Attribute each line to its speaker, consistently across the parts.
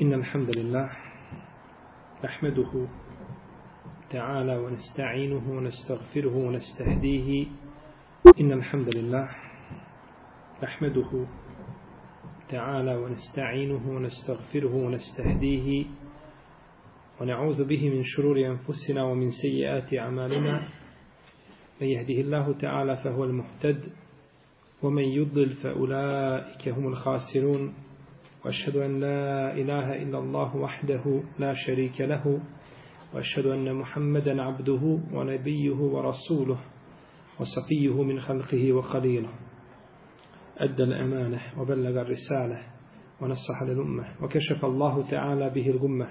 Speaker 1: إن الحمد لله نحمده تعالى ونستعينه ونستغفره ونستهديه. إن الحمد لله نحمده تعالى ونستعينه ونستغفره ونستهديه. ونعوذ به من شرور أنفسنا ومن سيئات أعمالنا. من يهده الله تعالى فهو المهتد ومن يضلل فأولئك هم الخاسرون. وأشهد أن لا إله إلا الله وحده لا شريك له وأشهد أن محمدا عبده ونبيه ورسوله وصفيه من خلقه وخليله أدى الأمانة وبلغ الرسالة ونصح للأمة وكشف الله تعالى به الغمة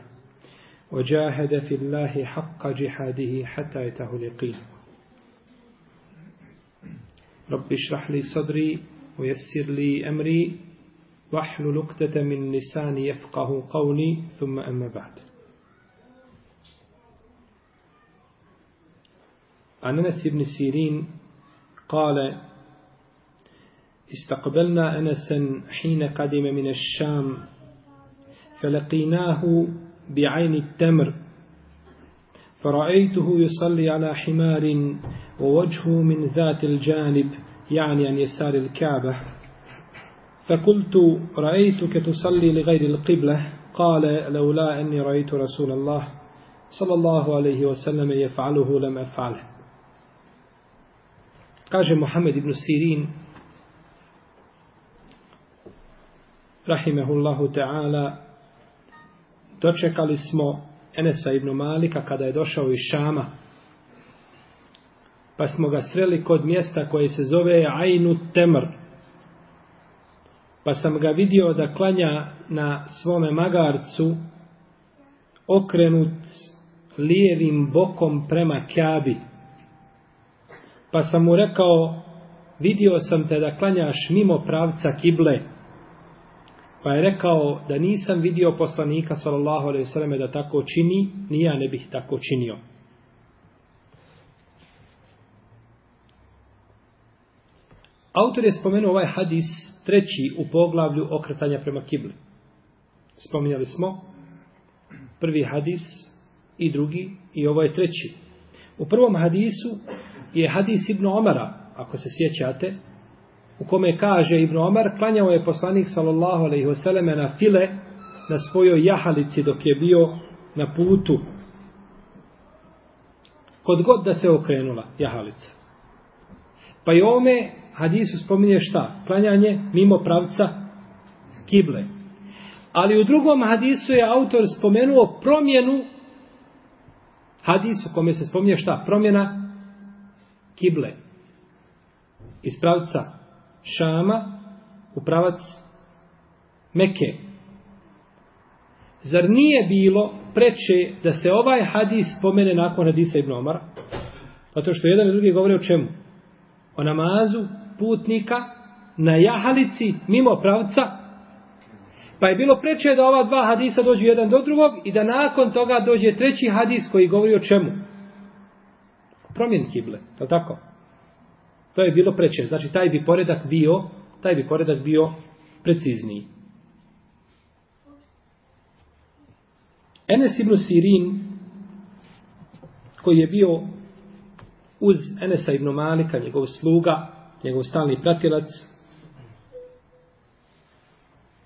Speaker 1: وجاهد في الله حق جهاده حتى يتاه اليقين. رب اشرح لي صدري ويسر لي أمري واحلل عقدة من لساني يفقه قولي ثم أما بعد. عن أنس بن سيرين قال استقبلنا أنسا حين قدم من الشام فلقيناه بعين التمر فرأيته يصلي على حمار ووجهه من ذات الجانب يعني عن يسار الكعبة فقلت رأيتك تصلي لغير القبلة قال لولا أني رأيت رسول الله صلى الله عليه وسلم يفعله لم أفعله kaže Muhammed ibn Sirin rahimehullahu ta'ala dočekali smo Enesa ibn Malika kada je došao iz Šama pa smo ga sreli kod mjesta koje se zove Ainu Temr pa sam ga vidio da klanja na svome magarcu okrenut lijevim bokom prema Kjabi. Pa sam mu rekao vidio sam te da klanjaš mimo pravca kible. Pa je rekao da nisam vidio poslanika sallallahu alejhi ve selleme da tako čini ni ja ne bih tako činio. Autor je spomenuo ovaj hadis treći u poglavlju okretanja prema kibli. Spominjali smo prvi hadis i drugi i ovo je treći. U prvom hadisu je hadis Ibn Omara, ako se sjećate, u kome kaže Ibn Omar, klanjao je poslanik sallallahu alaihi vseleme na file na svojoj jahalici dok je bio na putu. Kod god da se okrenula jahalica. Pa i ome hadisu spominje šta? Klanjanje mimo pravca kible. Ali u drugom hadisu je autor spomenuo promjenu hadisu kome se spominje šta? Promjena kible. Iz pravca Šama u pravac Meke. Zar nije bilo preče da se ovaj hadis spomene nakon hadisa Ibn Omara? Zato što jedan i drugi govore o čemu? O namazu putnika na jahalici mimo pravca. Pa je bilo preče da ova dva hadisa dođu jedan do drugog i da nakon toga dođe treći hadis koji govori o čemu? Promjen kible, je tako? To je bilo preče. Znači taj bi poredak bio, taj bi poredak bio precizniji. Enes ibn Sirin, koji je bio uz Enesa ibn Malika, njegov sluga, njegov stalni pratilac,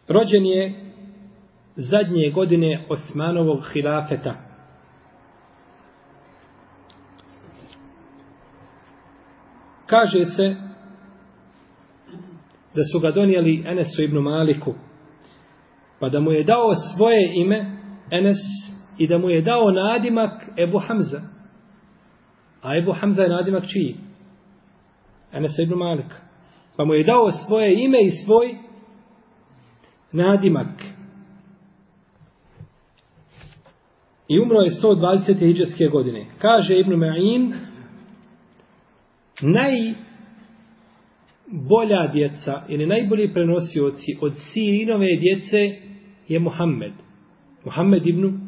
Speaker 1: rođen je zadnje godine Osmanovog hilafeta. Kaže se da su ga donijeli Enesu ibn Maliku, pa da mu je dao svoje ime Enes i da mu je dao nadimak Ebu Hamza. A Ebu Hamza je nadimak čiji? Enes ibn Malik. Pa mu je dao svoje ime i svoj nadimak. I umro je 120. hijđarske godine. Kaže Ibn Ma'in, najbolja djeca ili najbolji prenosioci od Sirinove djece je Muhammed. Muhammed ibn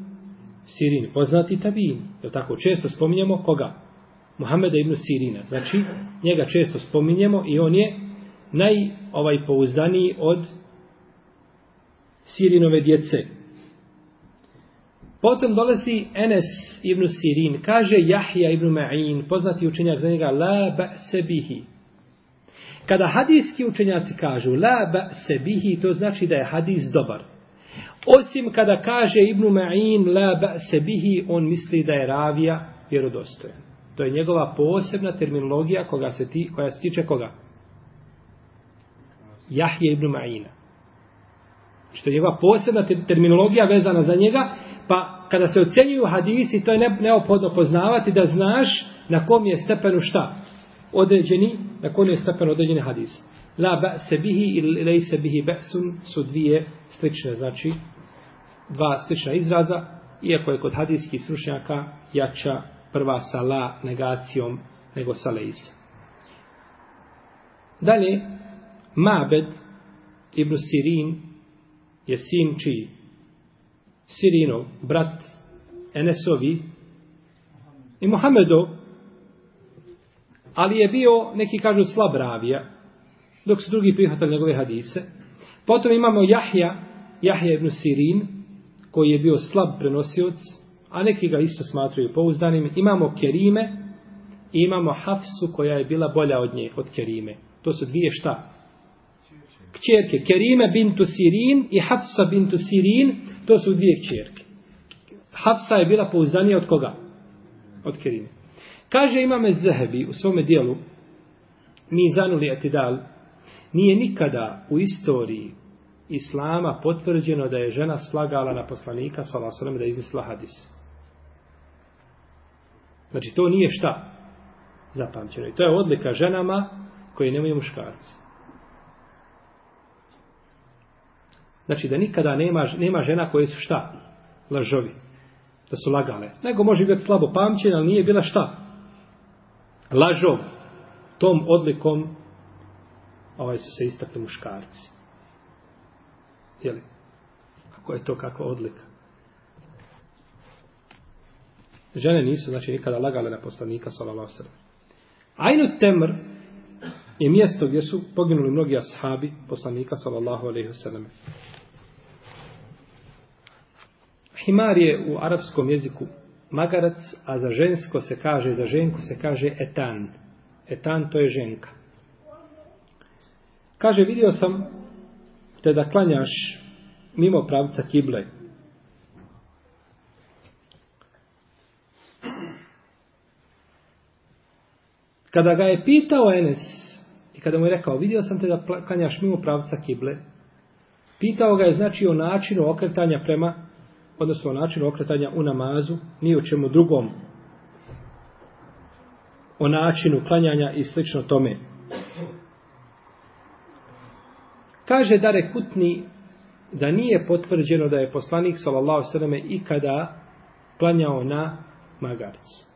Speaker 1: Sirin, poznati tabin. Je tako? Često spominjemo koga? Muhameda ibn Sirina. Znači, njega često spominjemo i on je naj ovaj pouzdaniji od Sirinove djece. Potom dolazi Enes ibn Sirin, kaže Jahja ibn Ma'in, poznati učenjak za njega, la ba sebihi. Kada hadijski učenjaci kažu la ba sebihi, to znači da je hadis dobar. Osim kada kaže Ibn Ma'in la ba sebihi, on misli da je ravija vjerodostojan. To je njegova posebna terminologija koga se ti, koja se tiče koga? Jahje ibn Ma'ina. Što je njegova posebna terminologija vezana za njega, pa kada se ocjenjuju hadisi, to je neophodno poznavati da znaš na kom je stepenu šta? Određeni, na kom je stepenu određeni hadis. La ba'se bihi ili lejse bihi ba'sun su dvije slične, znači dva slična izraza, iako je kod hadijskih stručnjaka jača prva sa la negacijom nego sa lejsa. Dalje, Mabed ibn Sirin je sin čiji? Sirinov, brat Enesovi i Mohamedov, ali je bio, neki kažu, slab ravija, dok su drugi prihvatali njegove hadise. Potom imamo Jahja, Jahja ibn Sirin, koji je bio slab prenosioc, a neki ga isto smatruju pouzdanim. Imamo Kerime i imamo Hafsu koja je bila bolja od nje, od Kerime. To su dvije šta? Kćerke. Kerime bintu Sirin i Hafsa bintu Sirin, to su dvije kćerke. Hafsa je bila pouzdanija od koga? Od Kerime. Kaže imame Zehebi u svome dijelu, mi zanuli etidal, nije nikada u istoriji Islama potvrđeno da je žena slagala na poslanika sallallahu da je izmislila hadis. Znači to nije šta zapamćeno. I to je odlika ženama koje nemaju muškarci. Znači da nikada nema, nema žena koje su šta? Lažovi. Da su lagale. Nego može biti slabo pamćen, ali nije bila šta? Lažov. Tom odlikom ovaj su se istakli muškarci. Jeli? Kako je to kako odlika? Žene nisu, znači, nikada lagale na poslanika, sallallahu sallam. Ajnu temr je mjesto gdje su poginuli mnogi ashabi poslanika, sallallahu alaihi sallam. Himar je u arapskom jeziku magarac, a za žensko se kaže, za ženku se kaže etan. Etan to je ženka. Kaže, vidio sam te da klanjaš mimo pravca kible. Kada ga je pitao Enes, i kada mu je rekao, vidio sam te da klanjaš mimo pravca kible, pitao ga je znači o načinu okretanja prema, odnosno o načinu okretanja u namazu, ni o čemu drugom, o načinu klanjanja i slično tome. Kaže Dare Kutni da nije potvrđeno da je poslanik sallallahu sallam ikada klanjao na magarcu.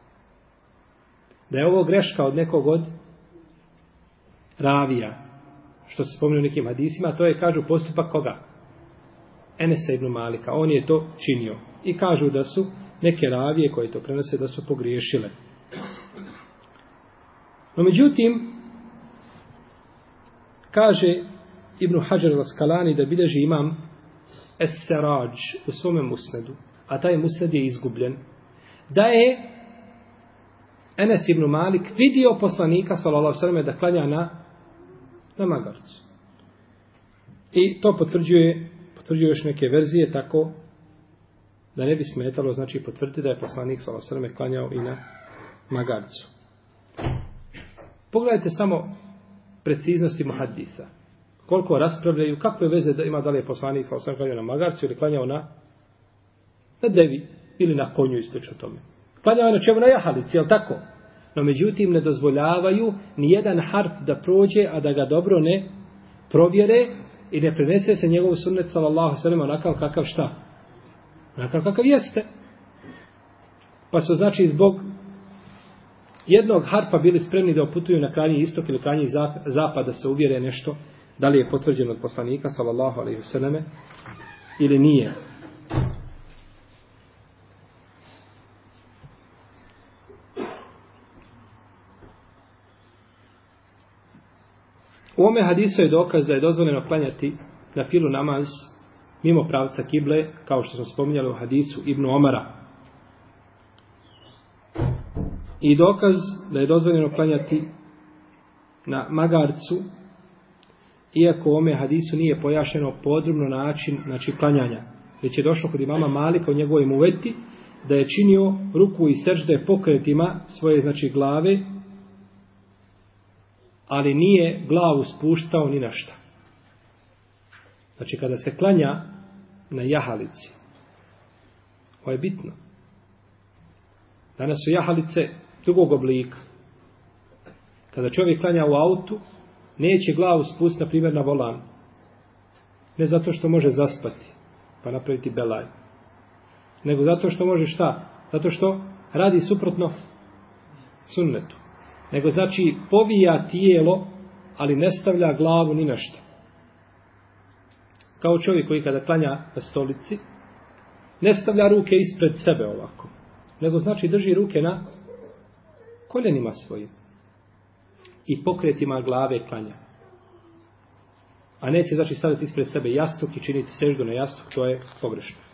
Speaker 1: Da je ovo greška od nekog od ravija, što se spomenu nekim hadisima, to je, kažu, postupak koga? Enesa ibn Malika. On je to činio. I kažu da su neke ravije koje to prenose da su pogriješile. No međutim, kaže Ibn Hajar al-Skalani da bileži imam Es-Serađ u svome musnedu, a taj musned je izgubljen, da je Enes ibn Malik vidio poslanika sallallahu sallam da klanja na, na magarcu. I to potvrđuje, potvrđuje još neke verzije tako da ne bi smetalo, znači potvrditi da je poslanik sallallahu alejhi klanjao i na magarcu. Pogledajte samo preciznosti muhaddisa koliko raspravljaju, kakve veze da ima da li je poslanik sallallahu osam klanjao na magarcu ili klanjao na na devi ili na konju i slično tome. Klanjao je na čemu na jahalici, jel tako? No međutim ne dozvoljavaju ni jedan harf da prođe, a da ga dobro ne provjere i ne prenese se njegov sunnet sallallahu sallam onakav kakav šta? Onakav kakav jeste. Pa su znači zbog jednog harpa bili spremni da oputuju na krajnji istok ili krajnji zapad da se uvjere nešto da li je potvrđeno od poslanika sallallahu alejhi ve selleme ili nije U ome hadisu je dokaz da je dozvoljeno klanjati na filu namaz mimo pravca kible, kao što smo spominjali u hadisu Ibnu Omara. I dokaz da je dozvoljeno klanjati na magarcu, iako u ome hadisu nije pojašeno podrobno način znači klanjanja. Već je došlo kod imama Malika u njegovoj uveti, da je činio ruku i sržde pokretima svoje znači glave, ali nije glavu spuštao ni na šta. Znači kada se klanja na jahalici, ovo je bitno. Danas su jahalice drugog oblika. Kada čovjek klanja u autu, neće glavu spustiti, na primjer, na volan. Ne zato što može zaspati, pa napraviti belaj. Nego zato što može šta? Zato što radi suprotno sunnetu. Nego znači povija tijelo, ali ne stavlja glavu ni na što. Kao čovjek koji kada klanja na stolici, ne stavlja ruke ispred sebe ovako. Nego znači drži ruke na koljenima svojim. I pokretima glave klanja. A neće znači staviti ispred sebe jastuk i činiti seždu na jastuk, to je pogrešno.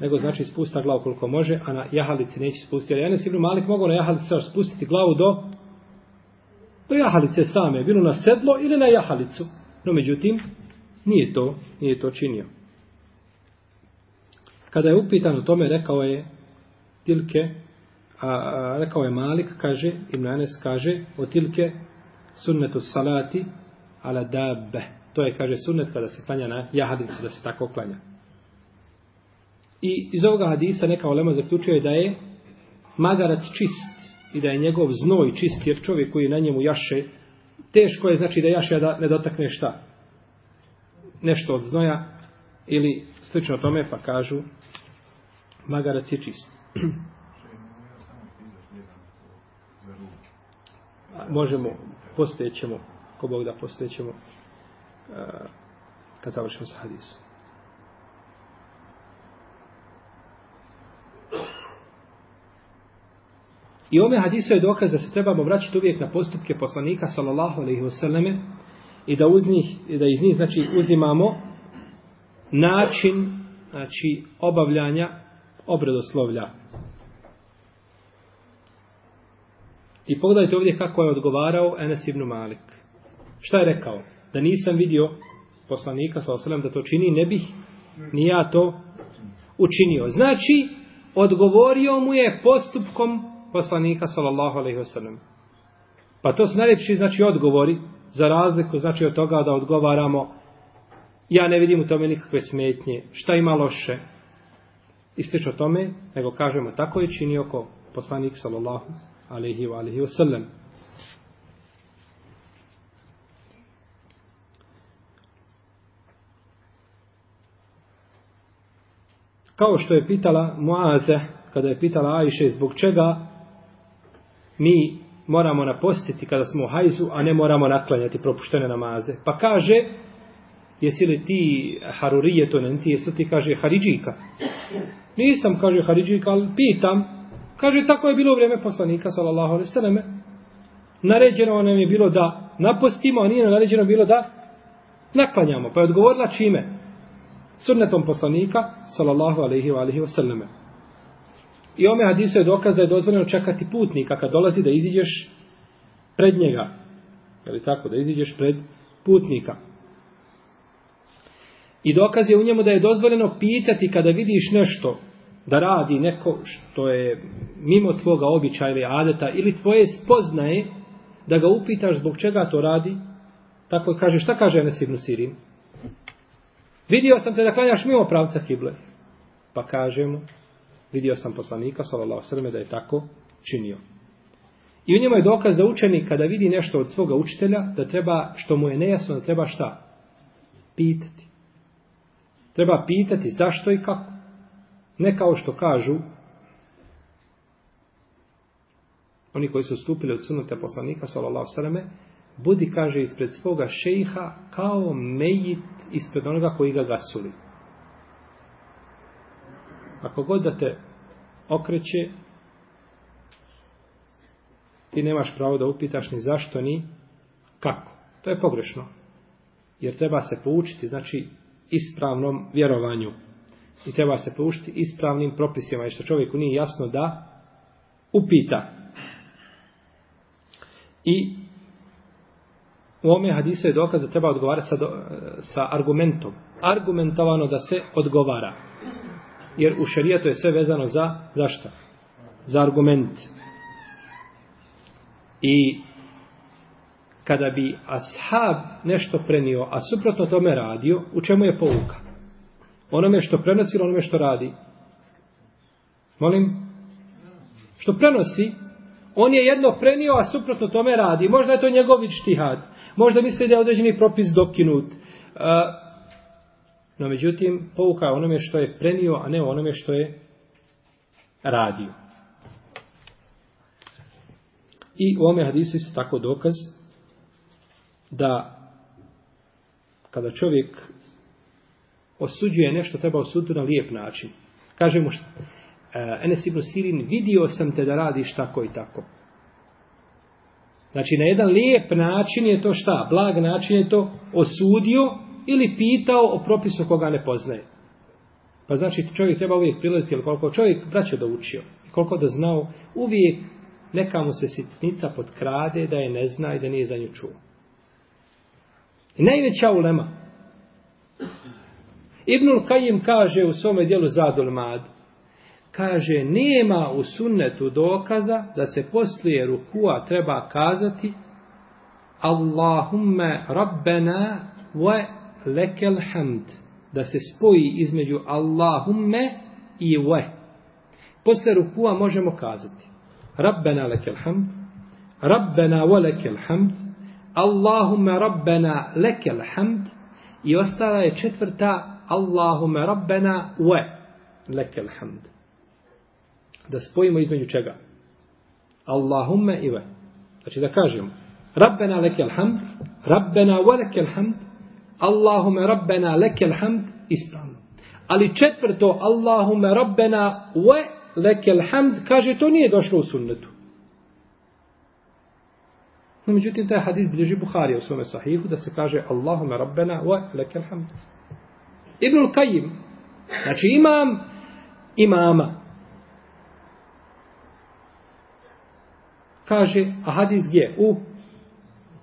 Speaker 1: Nego znači spusta glavu koliko može, a na jahalici neće spustiti. Jer Enes Ibn Malik mogu na jahalici spustiti glavu do do jahalice same, bilo na sedlo ili na jahalicu. No međutim, nije to, nije to činio. Kada je upitan o tome, rekao je tilke, a, a rekao je Malik, kaže, Ibn Anes kaže, o tilke sunnetu salati ala dabbe. To je, kaže, sunnet kada se klanja na jahadicu, da se tako klanja. I iz ovoga hadisa neka olema zaključuje da je magarac čist i da je njegov znoj čist, jer čovjek koji na njemu jaše, teško je znači da jaše da ne dotakne šta? Nešto od znoja ili slično tome pa kažu magarac je čist. možemo, postećemo, ko Bog da postećemo, kad završimo sa hadisom. I ome hadisu je dokaz da se trebamo vraćati uvijek na postupke poslanika sallallahu alejhi ve selleme i da uz njih i da iz njih znači uzimamo način znači obavljanja obredoslovlja. I pogledajte ovdje kako je odgovarao Enes ibn Malik. Šta je rekao? Da nisam vidio poslanika sallallahu alejhi da to čini, ne bih ni ja to učinio. Znači odgovorio mu je postupkom poslanika sallallahu alejhi ve sellem. Pa to su najljepši znači odgovori za razliku znači od toga da odgovaramo ja ne vidim u tome nikakve smetnje, šta ima loše. I slično tome, nego kažemo tako je činio ko poslanik sallallahu alejhi ve alihi ve sellem. Kao što je pitala Muaze, kada je pitala Ajše zbog čega mi moramo napostiti kada smo u hajzu, a ne moramo naklanjati propuštene namaze. Pa kaže, jesi li ti harurije to ne ti, jesi ti kaže haridžika? Nisam, kaže haridžika, ali pitam. Kaže, tako je bilo u vrijeme poslanika, sallallahu alaihi sallam. Naređeno nam je bilo da napostimo, a nije naređeno bilo da naklanjamo. Pa je odgovorila čime? Sunnetom poslanika, sallallahu alaihi wa sallam. I ome hadisu je dokaz da je dozvoljeno čekati putnika kad dolazi da iziđeš pred njega. Je li tako? Da iziđeš pred putnika. I dokaz je u njemu da je dozvoljeno pitati kada vidiš nešto da radi neko što je mimo tvoga običaja ili adeta ili tvoje spoznaje da ga upitaš zbog čega to radi. Tako kaže, šta kaže Enes ibn Sirin? Vidio sam te da klanjaš mimo pravca kible. Pa kažemo, vidio sam poslanika sallallahu alejhi da je tako činio. I u njemu je dokaz da učenik kada vidi nešto od svoga učitelja, da treba što mu je nejasno, da treba šta? Pitati. Treba pitati zašto i kako. Ne kao što kažu oni koji su stupili od sunnete poslanika sallallahu alejhi budi kaže ispred svoga šejha kao mejit ispred onoga koji ga gasuli. Ako god da te okreće, ti nemaš pravo da upitaš ni zašto, ni kako. To je pogrešno. Jer treba se poučiti, znači, ispravnom vjerovanju. I treba se poučiti ispravnim propisima, i što čovjeku nije jasno da upita. I u ome hadisu je dokaz da treba odgovarati sa, sa argumentom. Argumentovano da se odgovara. Jer u šerijatu je sve vezano za, za šta? Za argument. I kada bi ashab nešto prenio, a suprotno tome radio, u čemu je pouka? Onome što prenosi, onome što radi. Molim? Što prenosi, on je jedno prenio, a suprotno tome radi. Možda je to njegov štihad. Možda misli da je određeni propis dokinut. E, No, međutim, pouka je onome što je prenio, a ne onome što je radio. I u ome hadisu isto tako dokaz da kada čovjek osuđuje nešto, treba osuditi na lijep način. Kaže mu što, e, Enes ibn Sirin, vidio sam te da radiš tako i tako. Znači, na jedan lijep način je to šta? Blag način je to osudio ili pitao o propisu koga ne poznaje. Pa znači, čovjek treba uvijek prilaziti, ali koliko čovjek braće da učio, i koliko da znao, uvijek neka mu se sitnica potkrade da je ne zna i da nije za nju čuo. I najveća ulema. Ibnul Kajim kaže u svome dijelu Zadul Mad, kaže, nema u sunnetu dokaza da se poslije rukua treba kazati Allahumme rabbena wa lekel hamd. Da se spoji između Allahumme i wa. Posle rukua možemo kazati Rabbena lekel hamd, Rabbena wa lekel hamd, Allahumme rabbena lekel hamd i ostala je četvrta Allahumme rabbena we lekel hamd. Da spojimo između čega? Allahumme i wa. Znači da kažemo Rabbena lekel hamd, Rabbena wa lekel hamd, Allahume rabbena lekel hamd, ispravno. Ali četvrto Allahume rabbena wa lekel hamd, kaže to nije došlo u sunnetu. No, međutim, taj hadis bilježi Buhari u svome sahihu da se kaže Allahume rabbena wa lekel hamd. Ibnul Kajim, znači imam imama, kaže, a hadis gdje? U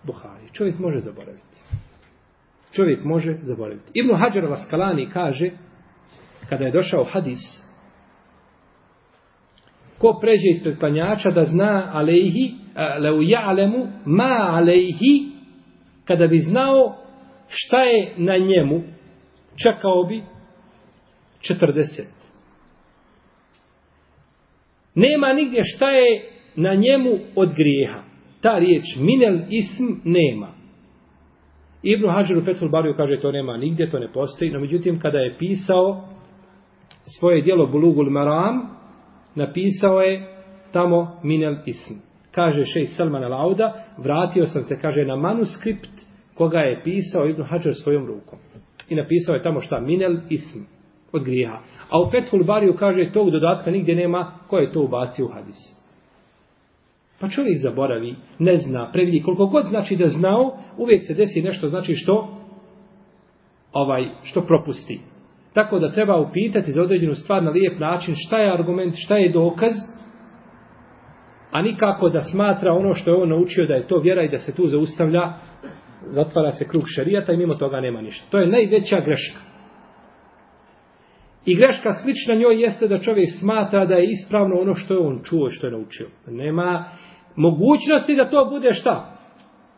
Speaker 1: Buhari. Čovjek može zaboraviti. Čovjek može zaboraviti. Ibn Hajar Vaskalani kaže, kada je došao hadis, ko pređe ispred klanjača da zna alejhi, leu ja'lemu ma alejhi, kada bi znao šta je na njemu, čekao bi 40. Nema nigdje šta je na njemu od grijeha. Ta riječ minel ism nema. Ibn Hajar u Fethul Bariju kaže to nema nigdje, to ne postoji, no međutim kada je pisao svoje dijelo Bulugul Maram, napisao je tamo minel ism. Kaže šej Salman al-Auda, vratio sam se, kaže, na manuskript koga je pisao Ibn Hajar svojom rukom. I napisao je tamo šta? Minel ism. Od grijeha. A u Fethul Bariju kaže tog dodatka nigdje nema ko je to ubacio u hadis. Pa čovjek zaboravi, ne zna, previdi koliko god znači da znao, uvijek se desi nešto znači što ovaj što propusti. Tako da treba upitati za određenu stvar na lijep način šta je argument, šta je dokaz, a nikako da smatra ono što je on naučio da je to vjera i da se tu zaustavlja, zatvara se krug šarijata i mimo toga nema ništa. To je najveća greška. I greška slična njoj jeste da čovjek smatra da je ispravno ono što je on čuo i što je naučio. Nema mogućnosti da to bude šta?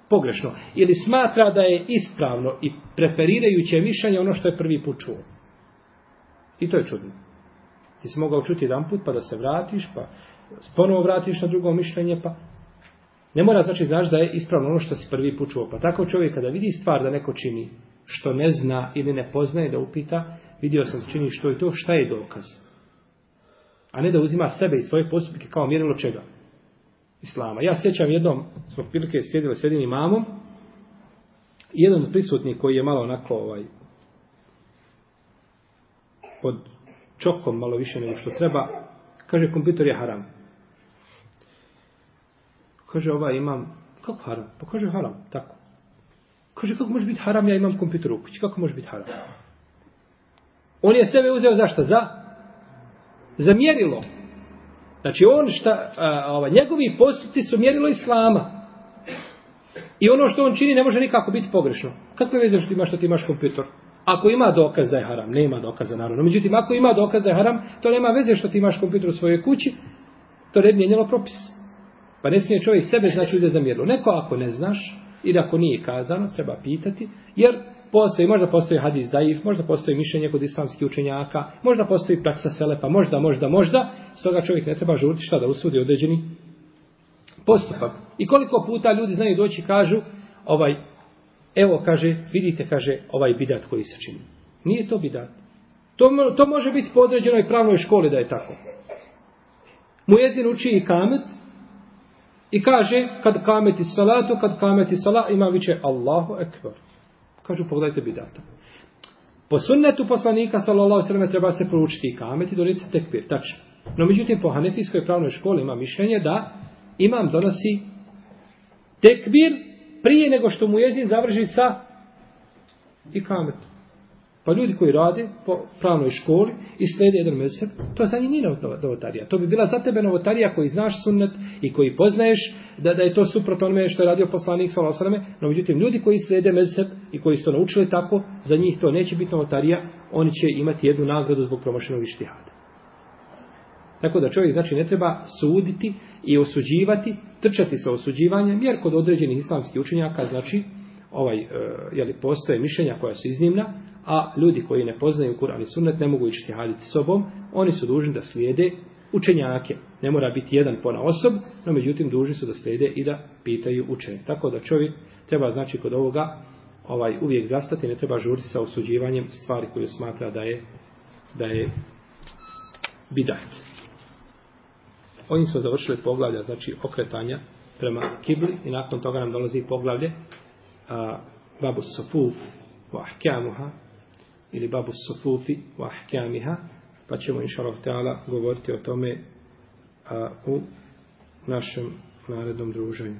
Speaker 1: Pogrešno. Ili smatra da je ispravno i preferirajuće mišljenje ono što je prvi put čuo. I to je čudno. Ti si mogao čuti jedan put, pa da se vratiš, pa ponovo vratiš na drugo mišljenje, pa ne mora znači znaš da je ispravno ono što si prvi put čuo. Pa tako čovjek kada vidi stvar da neko čini što ne zna ili ne poznaje da upita, vidio sam da čini što i to, šta je dokaz. A ne da uzima sebe i svoje postupke kao mjerilo čega? Islama. Ja sjećam jednom, smo prilike sjedili s jednim imamom, jedan od prisutnih koji je malo onako ovaj, pod čokom malo više nego što treba, kaže kompjuter je haram. Kaže ovaj imam, kako haram? Pa kaže haram, tako. Kaže kako može biti haram, ja imam kompjuter u kući, kako može biti haram? On je sebe uzeo zašto? Za? Za mjerilo. Znači on šta, a, ova, njegovi postupci su mjerilo islama. I ono što on čini ne može nikako biti pogrešno. Kakve veze što imaš što ti imaš kompjutor? Ako ima dokaz da je haram, nema dokaza naravno. Međutim, ako ima dokaz da je haram, to nema veze što ti imaš kompjuter u svojoj kući, to ne bi mijenjalo propis. Pa ne smije čovjek sebe znači uzeti za mjerilo. Neko ako ne znaš, ili ako nije kazano, treba pitati, jer postoji, možda postoji hadis daif, možda postoji mišljenje kod islamskih učenjaka, možda postoji praksa selepa, možda, možda, možda, stoga čovjek ne treba žuriti šta da usudi određeni postupak. I koliko puta ljudi znaju doći kažu, ovaj, evo kaže, vidite, kaže, ovaj bidat koji se čini. Nije to bidat. To, to može biti po određenoj pravnoj školi da je tako. Mujezin uči i kamet i kaže, kad kameti salatu, kad kameti salat, ima viće Allahu ekber. Kažu, pogledajte bidata. Po sunnetu poslanika, sallallahu sallam, treba se proučiti i kamet i donijeti tekbir, tačno. No, međutim, po hanefijskoj pravnoj školi ima mišljenje da imam donosi tekbir prije nego što mu jezin završi sa i kamet. Pa ljudi koji rade po pravnoj školi i slede jedan mesec, to za njih nije novotarija. To bi bila za tebe novotarija koji znaš sunnet i koji poznaješ da, da je to suprot onome što je radio poslanik sa osaleme. No međutim, ljudi koji slede mesec i koji su to naučili tako, za njih to neće biti novotarija, oni će imati jednu nagradu zbog promošenog ištihada. Tako da čovjek znači ne treba suditi i osuđivati, trčati sa osuđivanjem, jer kod određenih islamskih učenjaka, znači, ovaj, e, jeli, postoje mišljenja koja su iznimna, a ljudi koji ne poznaju Kur'an i Sunnet ne mogu ići haditi sobom, oni su dužni da slijede učenjake. Ne mora biti jedan pona osob, no međutim dužni su da slijede i da pitaju učenje. Tako da čovjek treba znači kod ovoga ovaj uvijek zastati, ne treba žuriti sa osuđivanjem stvari koje smatra da je da je bidat. Oni su završili poglavlja, znači okretanja prema kibli i nakon toga nam dolazi poglavlje a, babu sofuf wa ahkamuha ili babu sufufi wa ahkamiha pa ćemo inša Allah govoriti o tome a, u našem narednom druženju.